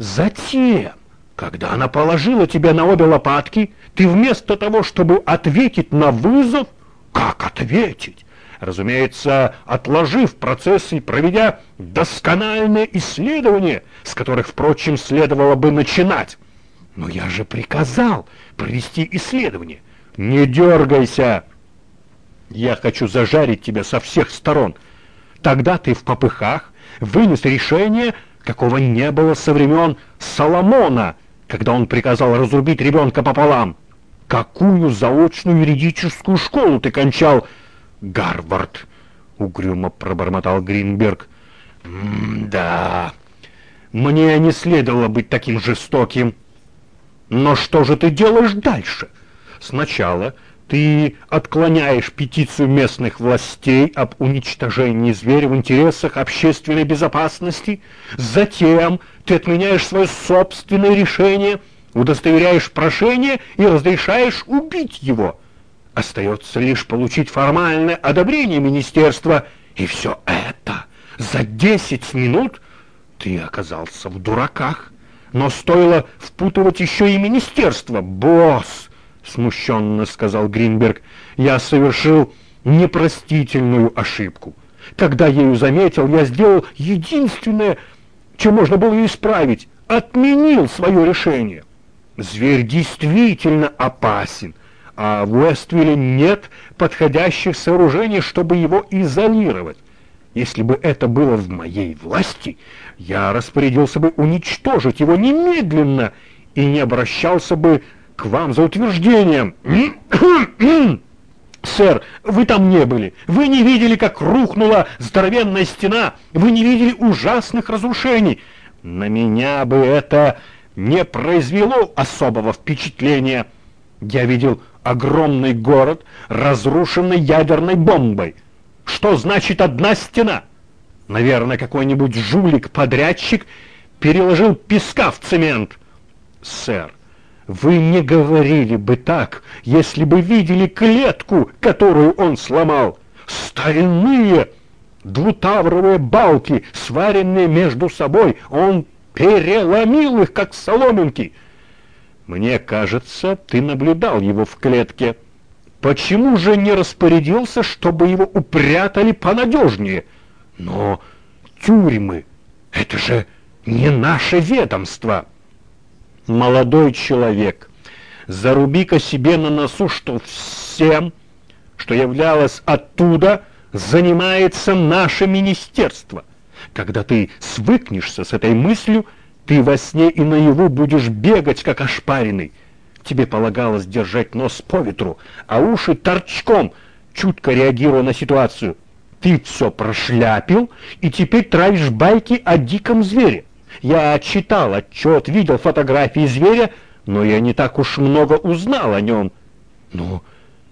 Затем, когда она положила тебе на обе лопатки, ты вместо того, чтобы ответить на вызов, как ответить? Разумеется, отложив процесс и проведя доскональное исследование, с которых, впрочем, следовало бы начинать. Но я же приказал провести исследование. Не дергайся! Я хочу зажарить тебя со всех сторон. Тогда ты в попыхах вынес решение, какого не было со времен Соломона, когда он приказал разрубить ребенка пополам. Какую заочную юридическую школу ты кончал? Гарвард, угрюмо пробормотал Гринберг. да, мне не следовало быть таким жестоким. Но что же ты делаешь дальше? Сначала ты отклоняешь петицию местных властей об уничтожении зверя в интересах общественной безопасности, затем ты отменяешь свое собственное решение, удостоверяешь прошение и разрешаешь убить его. Остается лишь получить формальное одобрение министерства, и все это за десять минут ты оказался в дураках. Но стоило впутывать еще и министерство, босс смущенно сказал Гринберг, я совершил непростительную ошибку. Когда ею заметил, я сделал единственное, что можно было исправить, отменил свое решение. Зверь действительно опасен, а в Уэствилле нет подходящих сооружений, чтобы его изолировать. Если бы это было в моей власти, я распорядился бы уничтожить его немедленно и не обращался бы к вам за утверждением. Сэр, вы там не были. Вы не видели, как рухнула здоровенная стена. Вы не видели ужасных разрушений. На меня бы это не произвело особого впечатления. Я видел огромный город, разрушенный ядерной бомбой. Что значит одна стена? Наверное, какой-нибудь жулик-подрядчик переложил песка в цемент. Сэр, вы не говорили бы так, если бы видели клетку, которую он сломал. Стальные двутавровые балки, сваренные между собой, он переломил их, как соломинки. Мне кажется, ты наблюдал его в клетке. Почему же не распорядился, чтобы его упрятали понадежнее? Но тюрьмы — это же не наше ведомство молодой человек, заруби-ка себе на носу, что всем, что являлось оттуда, занимается наше министерство. Когда ты свыкнешься с этой мыслью, ты во сне и наяву будешь бегать, как ошпаренный. Тебе полагалось держать нос по ветру, а уши торчком, чутко реагируя на ситуацию. Ты все прошляпил и теперь травишь байки о диком звере. Я читал отчет, видел фотографии зверя, но я не так уж много узнал о нем. Ну,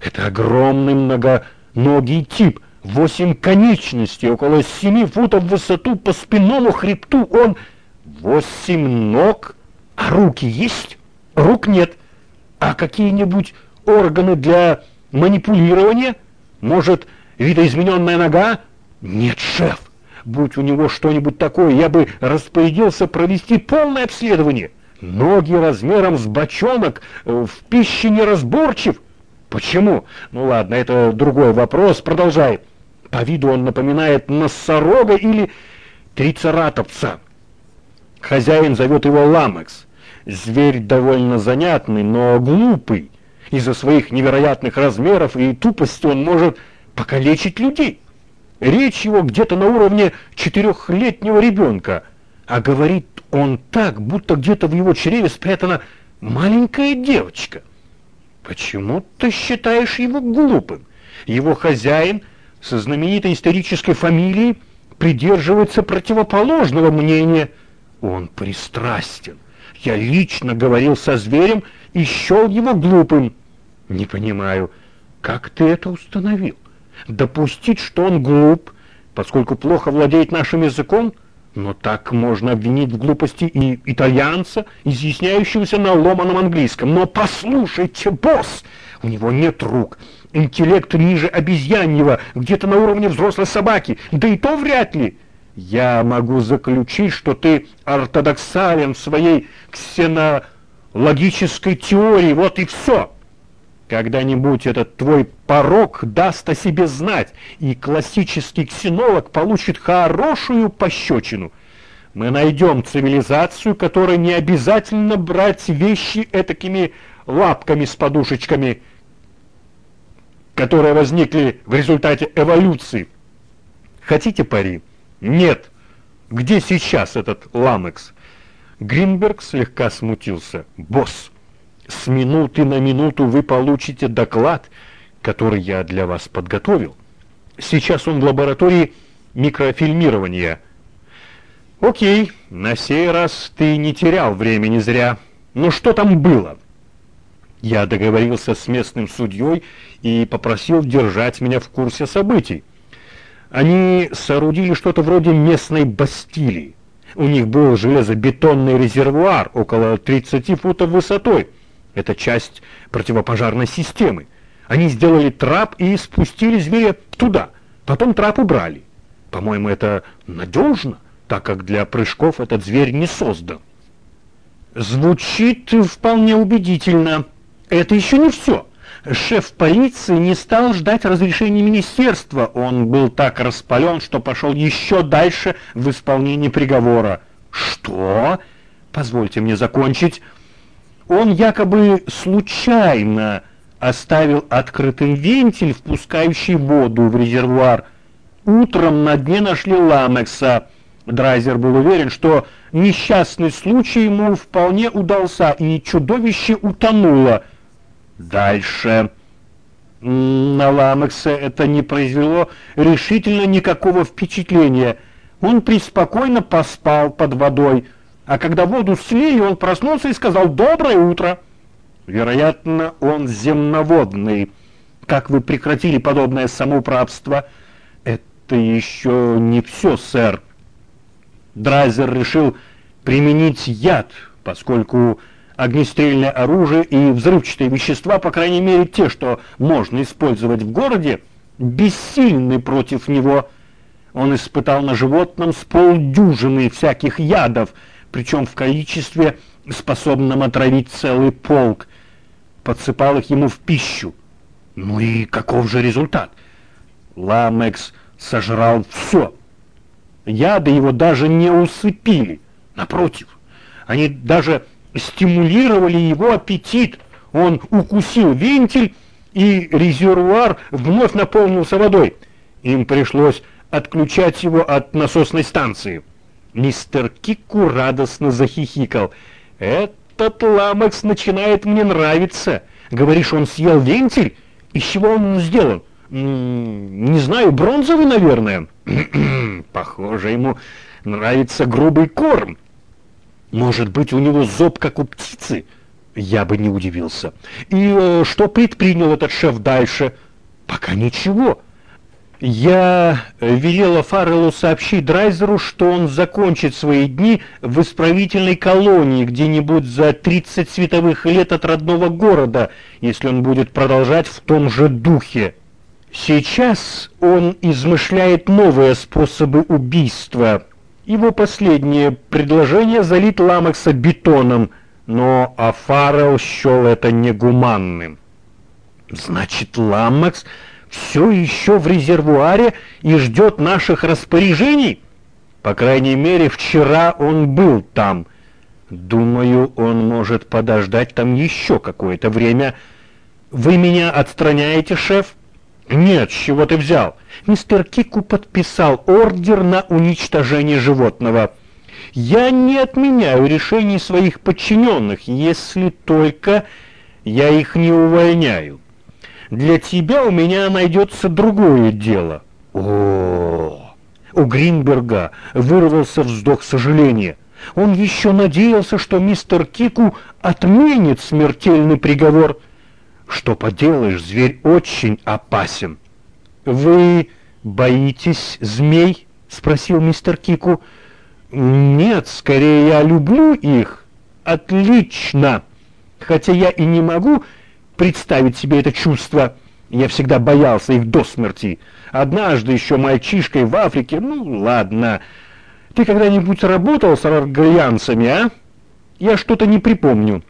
это огромный многоногий тип, восемь конечностей, около семи футов в высоту по спинному хребту. Он восемь ног, а руки есть? Рук нет. А какие-нибудь органы для манипулирования? Может, видоизмененная нога? Нет, шеф. Будь у него что-нибудь такое, я бы распорядился провести полное обследование. Ноги размером с бочонок, э, в пище неразборчив. Почему? Ну ладно, это другой вопрос. Продолжай. По виду он напоминает носорога или трицератопса. Хозяин зовет его Ламекс. Зверь довольно занятный, но глупый. Из-за своих невероятных размеров и тупости он может покалечить людей. Речь его где-то на уровне четырехлетнего ребенка, а говорит он так, будто где-то в его чреве спрятана маленькая девочка. Почему ты считаешь его глупым? Его хозяин со знаменитой исторической фамилией придерживается противоположного мнения. Он пристрастен. Я лично говорил со зверем и счел его глупым. Не понимаю, как ты это установил? Допустить, что он глуп, поскольку плохо владеет нашим языком, но так можно обвинить в глупости и итальянца, изъясняющегося на ломаном английском. Но послушайте, босс, у него нет рук, интеллект ниже обезьяньего, где-то на уровне взрослой собаки, да и то вряд ли. Я могу заключить, что ты ортодоксален в своей ксенологической теории, вот и все. Когда-нибудь этот твой порог даст о себе знать, и классический ксенолог получит хорошую пощечину. Мы найдем цивилизацию, которой не обязательно брать вещи этакими лапками с подушечками, которые возникли в результате эволюции. Хотите пари? Нет. Где сейчас этот ламекс? Гринберг слегка смутился. Босс, с минуты на минуту вы получите доклад, который я для вас подготовил. Сейчас он в лаборатории микрофильмирования. Окей, на сей раз ты не терял времени зря. Но что там было? Я договорился с местным судьей и попросил держать меня в курсе событий. Они соорудили что-то вроде местной Бастилии. У них был железобетонный резервуар около 30 футов высотой. Это часть противопожарной системы. Они сделали трап и спустили зверя туда. Потом трап убрали. По-моему, это надежно, так как для прыжков этот зверь не создан. Звучит вполне убедительно. Это еще не все шеф полиции не стал ждать разрешения министерства. Он был так распален, что пошел еще дальше в исполнении приговора. Что? Позвольте мне закончить. Он якобы случайно оставил открытым вентиль, впускающий воду в резервуар. Утром на дне нашли ламекса. Драйзер был уверен, что несчастный случай ему вполне удался, и чудовище утонуло. Дальше. На Ламекса это не произвело решительно никакого впечатления. Он преспокойно поспал под водой, а когда воду слили, он проснулся и сказал «Доброе утро». Вероятно, он земноводный. Как вы прекратили подобное самоуправство? Это еще не все, сэр. Драйзер решил применить яд, поскольку огнестрельное оружие и взрывчатые вещества, по крайней мере те, что можно использовать в городе, бессильны против него. Он испытал на животном с полдюжины всяких ядов, причем в количестве, способном отравить целый полк. Подсыпал их ему в пищу. Ну и каков же результат? Ламекс сожрал все. Яды его даже не усыпили. Напротив, они даже стимулировали его аппетит. Он укусил вентиль, и резервуар вновь наполнился водой. Им пришлось отключать его от насосной станции. Мистер Кику радостно захихикал. «Этот ламекс начинает мне нравиться. Говоришь, он съел вентиль? Из чего он сделан? Не знаю, бронзовый, наверное. Похоже, ему нравится грубый корм. Может быть, у него зоб, как у птицы? Я бы не удивился. И э, что предпринял этот шеф дальше? Пока ничего. Я велела Фарреллу сообщить Драйзеру, что он закончит свои дни в исправительной колонии где-нибудь за 30 световых лет от родного города, если он будет продолжать в том же духе. Сейчас он измышляет новые способы убийства, его последнее предложение залить Ламекса бетоном, но Афарел счел это негуманным. Значит, Ламекс все еще в резервуаре и ждет наших распоряжений? По крайней мере, вчера он был там. Думаю, он может подождать там еще какое-то время. Вы меня отстраняете, шеф? Нет, с чего ты взял? Мистер Кику подписал ордер на уничтожение животного. Я не отменяю решений своих подчиненных, если только я их не увольняю. Для тебя у меня найдется другое дело. О, у Гринберга вырвался вздох сожаления. Он еще надеялся, что мистер Кику отменит смертельный приговор. Что поделаешь, зверь очень опасен. Вы боитесь змей? спросил мистер Кику. Нет, скорее я люблю их. Отлично. Хотя я и не могу представить себе это чувство. Я всегда боялся их до смерти. Однажды еще мальчишкой в Африке, ну ладно, Ты когда-нибудь работал с аргальянцами, а? Я что-то не припомню.